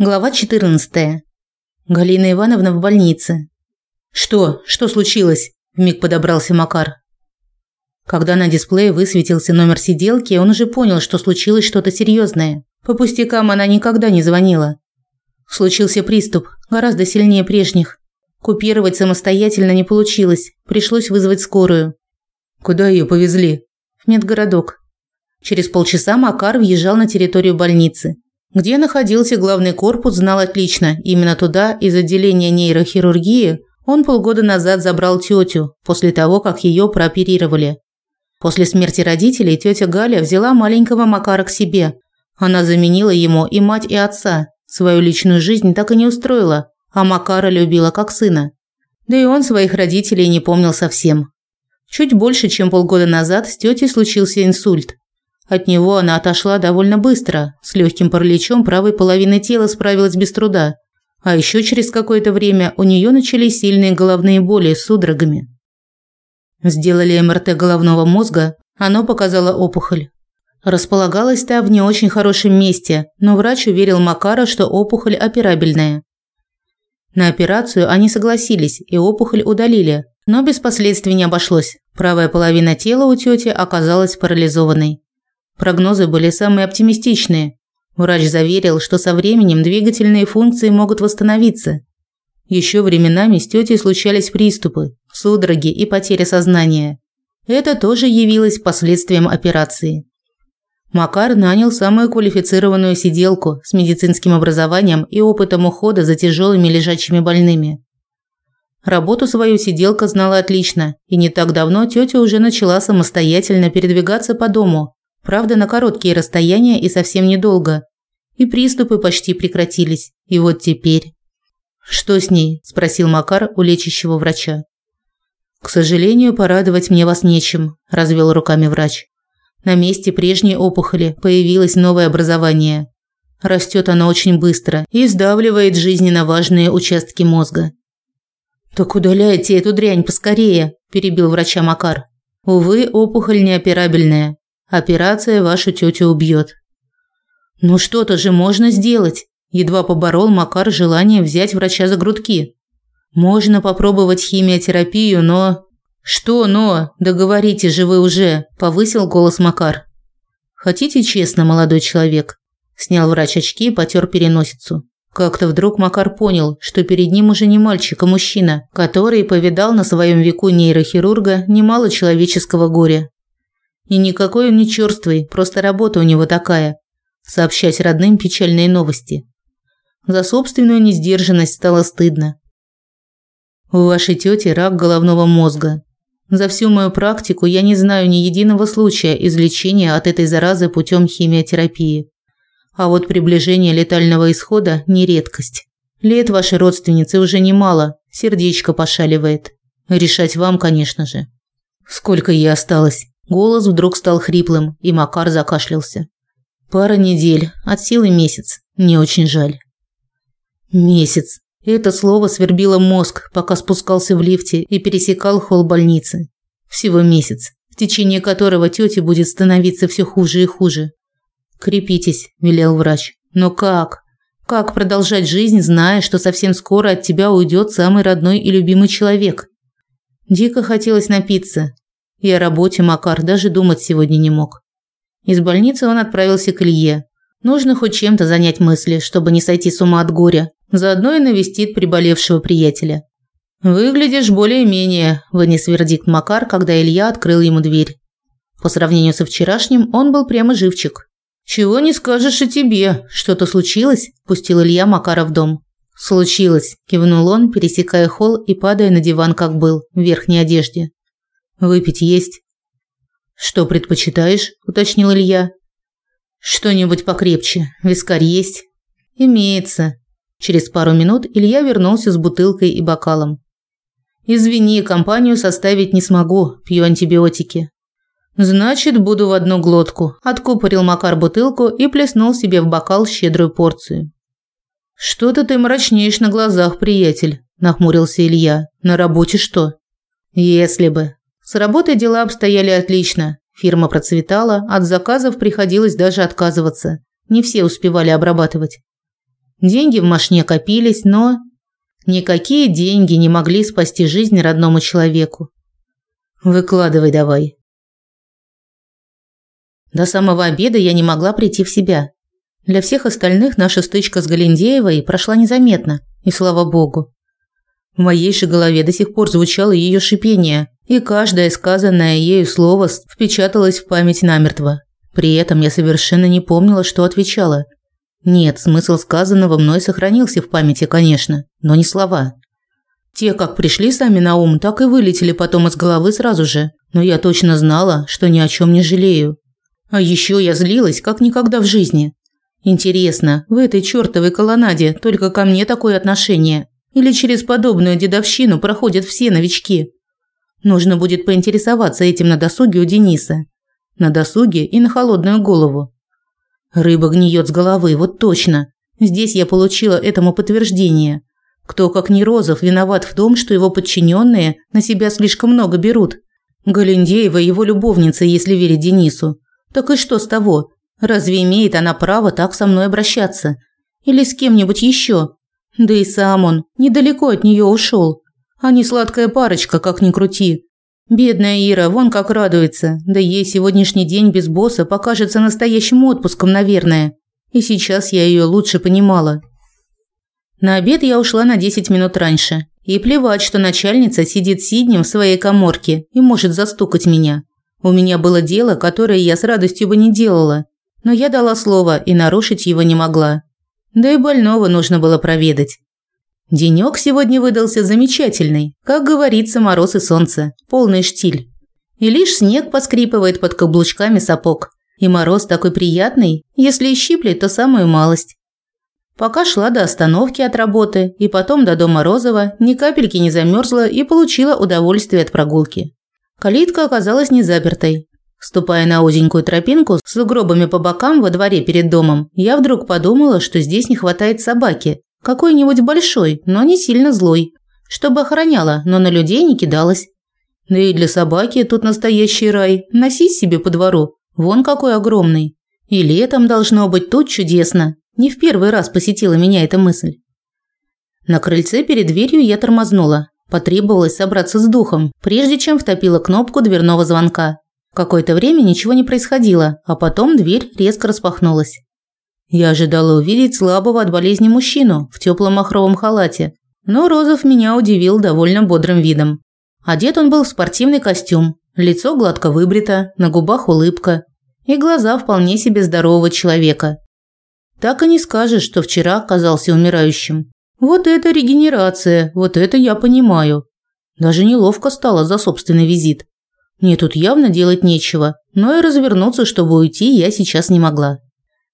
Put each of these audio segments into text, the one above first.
Глава 14. Галина Ивановна в больнице. Что? Что случилось? вмиг подобрался Макар. Когда на дисплее высветился номер сиделки, он уже понял, что случилось что-то серьезное. По пустякам она никогда не звонила. Случился приступ, гораздо сильнее прежних. Купировать самостоятельно не получилось, пришлось вызвать скорую. Куда ее повезли? В медгородок. Через полчаса Макар въезжал на территорию больницы. Где находился главный корпус, знал отлично. Именно туда, из отделения нейрохирургии, он полгода назад забрал тетю, после того, как ее прооперировали. После смерти родителей тетя Галя взяла маленького Макара к себе. Она заменила ему и мать, и отца. Свою личную жизнь так и не устроила, а Макара любила как сына. Да и он своих родителей не помнил совсем. Чуть больше, чем полгода назад, с тетей случился инсульт. От него она отошла довольно быстро, с легким параличом правой половины тела справилась без труда. А еще через какое-то время у нее начались сильные головные боли с судорогами. Сделали МРТ головного мозга, оно показало опухоль. Располагалась та в не очень хорошем месте, но врач уверил Макара, что опухоль операбельная. На операцию они согласились и опухоль удалили, но без последствий не обошлось. Правая половина тела у тети оказалась парализованной. Прогнозы были самые оптимистичные. Врач заверил, что со временем двигательные функции могут восстановиться. Еще временами с тетей случались приступы, судороги и потеря сознания. Это тоже явилось последствием операции. Макар нанял самую квалифицированную сиделку с медицинским образованием и опытом ухода за тяжелыми лежачими больными. Работу свою сиделка знала отлично, и не так давно тетя уже начала самостоятельно передвигаться по дому, Правда, на короткие расстояния и совсем недолго. И приступы почти прекратились. И вот теперь... «Что с ней?» – спросил Макар у лечащего врача. «К сожалению, порадовать мне вас нечем», – развел руками врач. «На месте прежней опухоли появилось новое образование. Растет оно очень быстро и сдавливает жизненно важные участки мозга». «Так удаляйте эту дрянь поскорее», – перебил врача Макар. «Увы, опухоль неоперабельная. Операция вашу тетю убьет. Ну что-то же можно сделать. Едва поборол Макар желание взять врача за грудки. Можно попробовать химиотерапию, но Что, но? Договорите же вы уже, повысил голос Макар. Хотите честно, молодой человек? Снял врач очки и потёр переносицу. Как-то вдруг Макар понял, что перед ним уже не мальчик, а мужчина, который повидал на своем веку нейрохирурга немало человеческого горя. И никакой он не чёрствый, просто работа у него такая – сообщать родным печальные новости. За собственную несдержанность стало стыдно. У вашей тети рак головного мозга. За всю мою практику я не знаю ни единого случая излечения от этой заразы путем химиотерапии. А вот приближение летального исхода – не редкость. Лет вашей родственницы уже немало, сердечко пошаливает. Решать вам, конечно же. Сколько ей осталось? Голос вдруг стал хриплым, и Макар закашлялся. Пара недель, от силы месяц. Мне очень жаль. Месяц. Это слово свербило мозг, пока спускался в лифте и пересекал холл больницы. Всего месяц, в течение которого тете будет становиться все хуже и хуже. Крепитесь, велел врач. Но как? Как продолжать жизнь, зная, что совсем скоро от тебя уйдет самый родной и любимый человек? Дико хотелось напиться, и о работе Макар даже думать сегодня не мог. Из больницы он отправился к Илье. Нужно хоть чем-то занять мысли, чтобы не сойти с ума от горя. Заодно и навестит приболевшего приятеля. «Выглядишь более-менее», – вынес вердикт Макар, когда Илья открыл ему дверь. По сравнению со вчерашним, он был прямо живчик. «Чего не скажешь и тебе? Что-то случилось?» – пустил Илья Макара в дом. «Случилось», – кивнул он, пересекая холл и падая на диван, как был, в верхней одежде. Выпить есть? Что предпочитаешь? уточнил Илья. Что-нибудь покрепче. Вискарь есть? Имеется. Через пару минут Илья вернулся с бутылкой и бокалом. Извини, компанию составить не смогу, пью антибиотики. Значит, буду в одну глотку. Откупорил Макар бутылку и плеснул себе в бокал щедрую порцию. Что-то ты мрачнеешь на глазах, приятель, нахмурился Илья. На работе что? Если бы, с работой дела обстояли отлично. Фирма процветала, от заказов приходилось даже отказываться. Не все успевали обрабатывать. Деньги в машине копились, но никакие деньги не могли спасти жизнь родному человеку. Выкладывай давай. До самого обеда я не могла прийти в себя. Для всех остальных наша стычка с Галендеевой прошла незаметно, и слава богу. В моей же голове до сих пор звучало ее шипение, и каждое сказанное ею слово впечаталось в память намертво. При этом я совершенно не помнила, что отвечала. Нет, смысл сказанного мной сохранился в памяти, конечно, но не слова. Те, как пришли сами на ум, так и вылетели потом из головы сразу же, но я точно знала, что ни о чем не жалею. А еще я злилась, как никогда в жизни. Интересно, в этой чёртовой колоннаде только ко мне такое отношение? Или через подобную дедовщину проходят все новички? Нужно будет поинтересоваться этим на досуге у Дениса. На досуге и на холодную голову. Рыба гниет с головы, вот точно. Здесь я получила этому подтверждение. Кто, как не Розов, виноват в том, что его подчиненные на себя слишком много берут? Галендеева его любовница, если верить Денису. Так и что с того? Разве имеет она право так со мной обращаться? Или с кем-нибудь еще? Да и сам он недалеко от нее ушел. Они сладкая парочка, как ни крути. Бедная Ира, вон как радуется. Да ей сегодняшний день без босса покажется настоящим отпуском, наверное. И сейчас я ее лучше понимала. На обед я ушла на 10 минут раньше. И плевать, что начальница сидит сиднем в своей каморке и может застукать меня. У меня было дело, которое я с радостью бы не делала, но я дала слово и нарушить его не могла. Да и больного нужно было проведать. Денёк сегодня выдался замечательный, как говорится, мороз и солнце, полный штиль. И лишь снег поскрипывает под каблучками сапог. И мороз такой приятный, если и щиплет, то самую малость. Пока шла до остановки от работы и потом до дома Розова, ни капельки не замерзла и получила удовольствие от прогулки. Калитка оказалась не запертой, Ступая на узенькую тропинку с сугробами по бокам во дворе перед домом, я вдруг подумала, что здесь не хватает собаки. Какой-нибудь большой, но не сильно злой. Чтобы охраняла, но на людей не кидалась. Да и для собаки тут настоящий рай. Носись себе по двору. Вон какой огромный. И летом должно быть тут чудесно. Не в первый раз посетила меня эта мысль. На крыльце перед дверью я тормознула. Потребовалось собраться с духом, прежде чем втопила кнопку дверного звонка. Какое-то время ничего не происходило, а потом дверь резко распахнулась. Я ожидала увидеть слабого от болезни мужчину в теплом махровом халате, но Розов меня удивил довольно бодрым видом. Одет он был в спортивный костюм, лицо гладко выбрито, на губах улыбка и глаза вполне себе здорового человека. Так и не скажешь, что вчера оказался умирающим. Вот это регенерация, вот это я понимаю. Даже неловко стало за собственный визит. Мне тут явно делать нечего, но и развернуться, чтобы уйти, я сейчас не могла.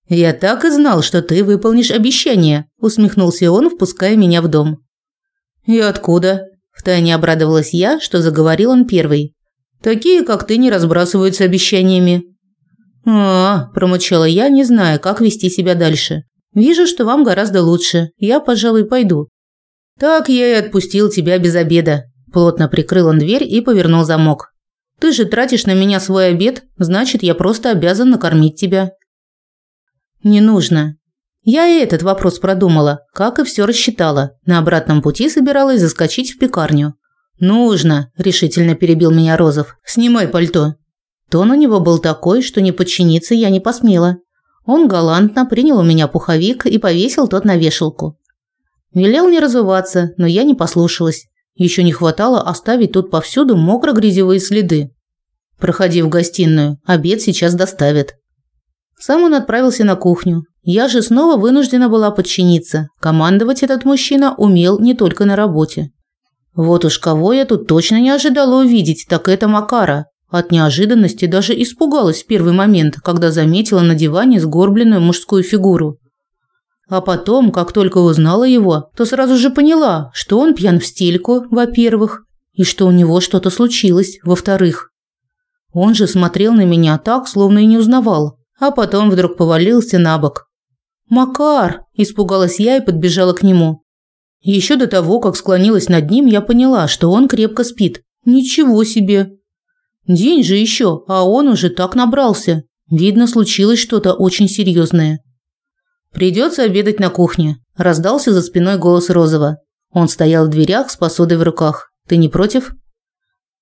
«Я так и знал, что ты выполнишь обещание», – усмехнулся он, впуская меня в дом. «И откуда?» – втайне обрадовалась я, что заговорил он первый. «Такие, как ты, не разбрасываются обещаниями». «А, – промычала я, не зная, как вести себя дальше. «Вижу, что вам гораздо лучше. Я, пожалуй, пойду». «Так я и отпустил тебя без обеда». Плотно прикрыл он дверь и повернул замок. Ты же тратишь на меня свой обед, значит, я просто обязан накормить тебя. Не нужно. Я и этот вопрос продумала, как и все рассчитала. На обратном пути собиралась заскочить в пекарню. Нужно, решительно перебил меня Розов. Снимай пальто. Тон у него был такой, что не подчиниться я не посмела. Он галантно принял у меня пуховик и повесил тот на вешалку. Велел не разуваться, но я не послушалась. Еще не хватало оставить тут повсюду мокро-грязевые следы. Проходи в гостиную, обед сейчас доставят. Сам он отправился на кухню. Я же снова вынуждена была подчиниться. Командовать этот мужчина умел не только на работе. Вот уж кого я тут точно не ожидала увидеть, так это Макара. От неожиданности даже испугалась в первый момент, когда заметила на диване сгорбленную мужскую фигуру. А потом, как только узнала его, то сразу же поняла, что он пьян в стельку, во-первых, и что у него что-то случилось, во-вторых. Он же смотрел на меня так, словно и не узнавал, а потом вдруг повалился на бок. «Макар!» – испугалась я и подбежала к нему. Еще до того, как склонилась над ним, я поняла, что он крепко спит. Ничего себе! День же еще, а он уже так набрался. Видно, случилось что-то очень серьезное. Придется обедать на кухне. Раздался за спиной голос Розова. Он стоял в дверях с посудой в руках. Ты не против?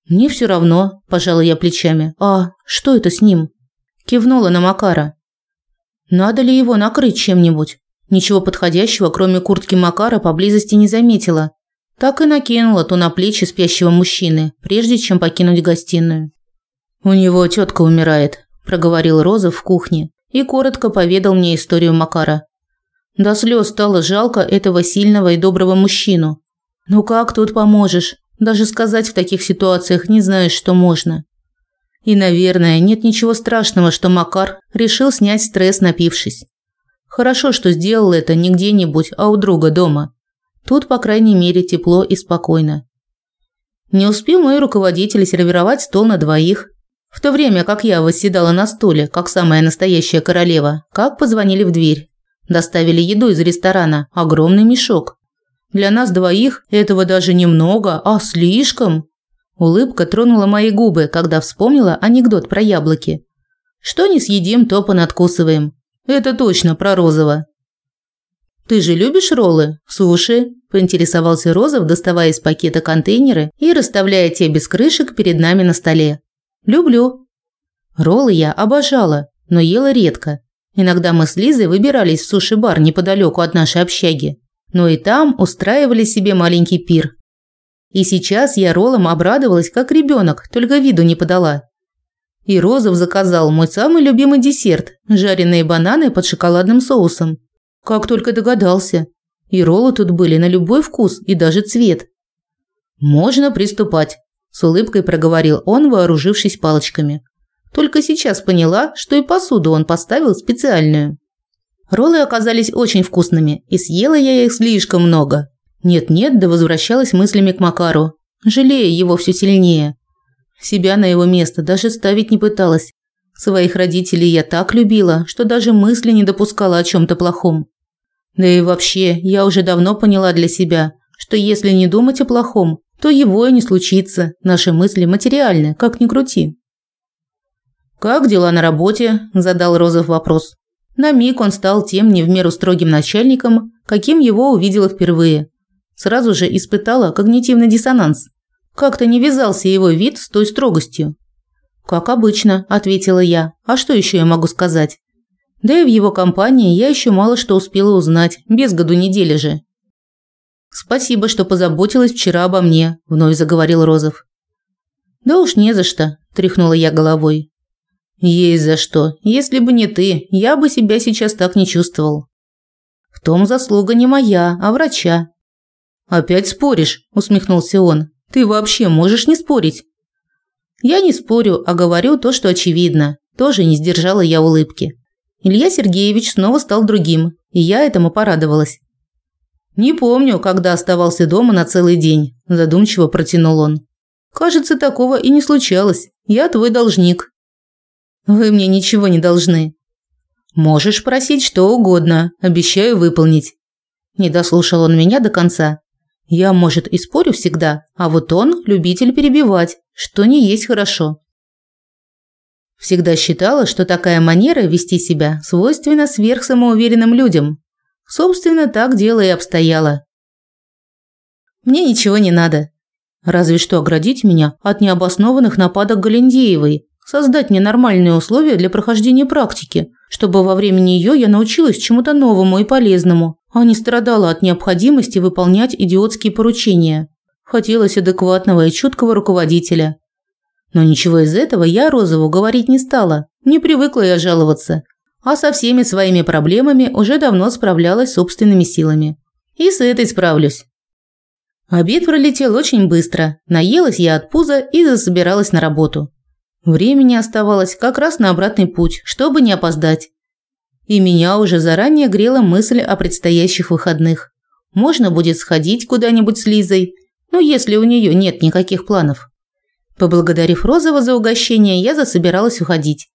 Мне все равно, пожала я плечами. А, что это с ним? Кивнула на Макара. Надо ли его накрыть чем-нибудь? Ничего подходящего, кроме куртки Макара, поблизости не заметила. Так и накинула ту на плечи спящего мужчины, прежде чем покинуть гостиную. «У него тетка умирает», – проговорил Розов в кухне и коротко поведал мне историю Макара. До слез стало жалко этого сильного и доброго мужчину. Ну как тут поможешь? Даже сказать в таких ситуациях не знаешь, что можно. И, наверное, нет ничего страшного, что Макар решил снять стресс, напившись. Хорошо, что сделал это не где-нибудь, а у друга дома. Тут, по крайней мере, тепло и спокойно. Не успел мой руководитель сервировать стол на двоих, в то время как я восседала на стуле, как самая настоящая королева, как позвонили в дверь. Доставили еду из ресторана, огромный мешок. Для нас двоих этого даже немного, а слишком. Улыбка тронула мои губы, когда вспомнила анекдот про яблоки. Что не съедим, то понадкусываем. Это точно про Розова. Ты же любишь роллы? Суши? поинтересовался Розов, доставая из пакета контейнеры и расставляя те без крышек перед нами на столе. Люблю. Роллы я обожала, но ела редко. Иногда мы с Лизой выбирались в суши-бар неподалеку от нашей общаги, но и там устраивали себе маленький пир. И сейчас я роллам обрадовалась, как ребенок, только виду не подала. И Розов заказал мой самый любимый десерт – жареные бананы под шоколадным соусом. Как только догадался. И роллы тут были на любой вкус и даже цвет. «Можно приступать», – с улыбкой проговорил он, вооружившись палочками. Только сейчас поняла, что и посуду он поставил специальную. Роллы оказались очень вкусными, и съела я их слишком много. Нет-нет, да возвращалась мыслями к Макару, жалея его все сильнее. Себя на его место даже ставить не пыталась. Своих родителей я так любила, что даже мысли не допускала о чем то плохом. Да и вообще, я уже давно поняла для себя, что если не думать о плохом, то его и не случится. Наши мысли материальны, как ни крути. «Как дела на работе?» – задал Розов вопрос. На миг он стал тем не в меру строгим начальником, каким его увидела впервые. Сразу же испытала когнитивный диссонанс. Как-то не вязался его вид с той строгостью. «Как обычно», – ответила я. «А что еще я могу сказать?» Да и в его компании я еще мало что успела узнать, без году недели же. «Спасибо, что позаботилась вчера обо мне», – вновь заговорил Розов. «Да уж не за что», – тряхнула я головой. «Есть за что. Если бы не ты, я бы себя сейчас так не чувствовал». «В том заслуга не моя, а врача». «Опять споришь?» – усмехнулся он. «Ты вообще можешь не спорить?» «Я не спорю, а говорю то, что очевидно». Тоже не сдержала я улыбки. Илья Сергеевич снова стал другим, и я этому порадовалась. «Не помню, когда оставался дома на целый день», – задумчиво протянул он. «Кажется, такого и не случалось. Я твой должник». Вы мне ничего не должны. Можешь просить что угодно, обещаю выполнить. Не дослушал он меня до конца. Я, может, и спорю всегда, а вот он любитель перебивать, что не есть хорошо. Всегда считала, что такая манера вести себя свойственна сверхсамоуверенным людям. Собственно, так дело и обстояло. Мне ничего не надо. Разве что оградить меня от необоснованных нападок Галендеевой, Создать мне нормальные условия для прохождения практики, чтобы во время нее я научилась чему-то новому и полезному, а не страдала от необходимости выполнять идиотские поручения. Хотелось адекватного и чуткого руководителя. Но ничего из этого я Розову говорить не стала. Не привыкла я жаловаться. А со всеми своими проблемами уже давно справлялась собственными силами. И с этой справлюсь. Обед пролетел очень быстро. Наелась я от пуза и засобиралась на работу. Времени оставалось как раз на обратный путь, чтобы не опоздать. И меня уже заранее грела мысль о предстоящих выходных. Можно будет сходить куда-нибудь с Лизой, но если у нее нет никаких планов. Поблагодарив Розова за угощение, я засобиралась уходить.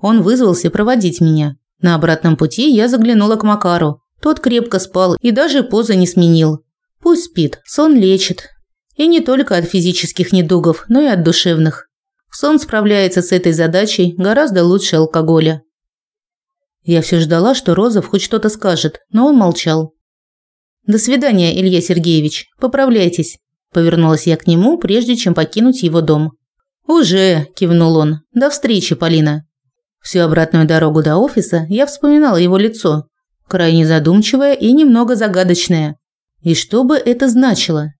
Он вызвался проводить меня. На обратном пути я заглянула к Макару. Тот крепко спал и даже позы не сменил. Пусть спит, сон лечит. И не только от физических недугов, но и от душевных. Сон справляется с этой задачей гораздо лучше алкоголя. Я все ждала, что Розов хоть что-то скажет, но он молчал. До свидания, Илья Сергеевич. Поправляйтесь. Повернулась я к нему, прежде чем покинуть его дом. Уже, кивнул он. До встречи, Полина. Всю обратную дорогу до офиса я вспоминала его лицо, крайне задумчивое и немного загадочное. И что бы это значило?